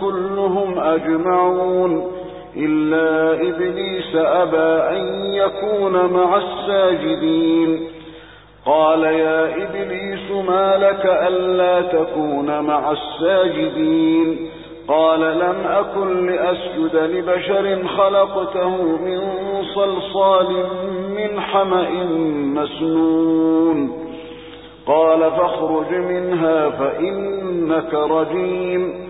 كلهم أجمعون إلا إبليس أبى أن يكون مع الساجدين. قال يا إبليس ما لك ألا تكون مع الساجدين؟ قال لم أكن لأسجد لبشر خلقته من صلصال من حمأ مسنون. قال فاخرج منها فإنك رجيم.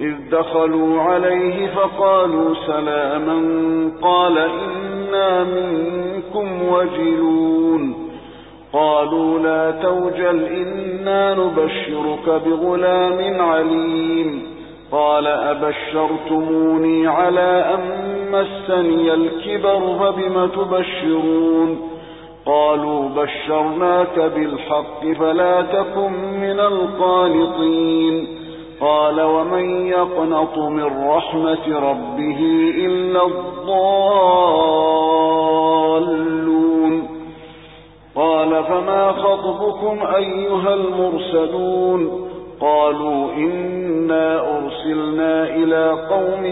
إذ دخلوا عليه فقالوا سلاما قال إنا منكم وجلون قالوا لا توجل إنا نبشرك بغلام عليم قال أبشرتموني على أن مسني الكبر فبم تبشرون قالوا بشرناك بالحق فلا تكن من القانطين قال ومن يقنط من رحمة ربه إلا الضالون. قال فما خطبكم أيها المرسلون؟ قالوا إنا أرسلنا إلى قوم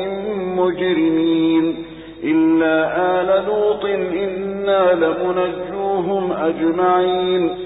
مجرمين. إلا آل لوط إنا لمنجوهم أجمعين.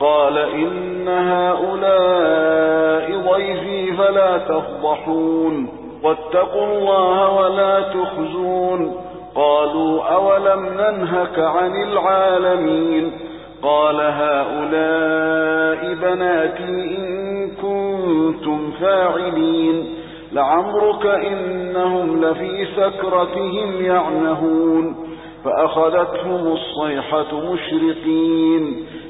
قال إن هؤلاء ضيفي فلا تفضحون واتقوا الله ولا تخزون قالوا أولم ننهك عن العالمين قال هؤلاء بناتي إن كنتم فاعلين لعمرك إنهم لفي سكرتهم يعمهون فأخذتهم الصيحة مشرقين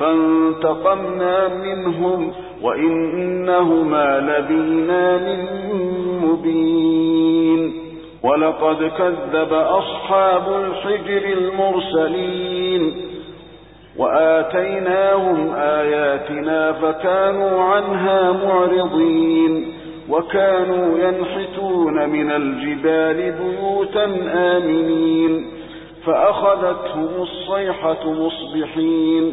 فانتقمنا منهم وإنهما لبيمان مبين ولقد كذب أصحاب الحجر المرسلين. وآتيناهم آياتنا فكانوا عنها معرضين. وكانوا ينحتون من الجبال بيوتا آمنين. فأخذتهم الصيحة مصبحين.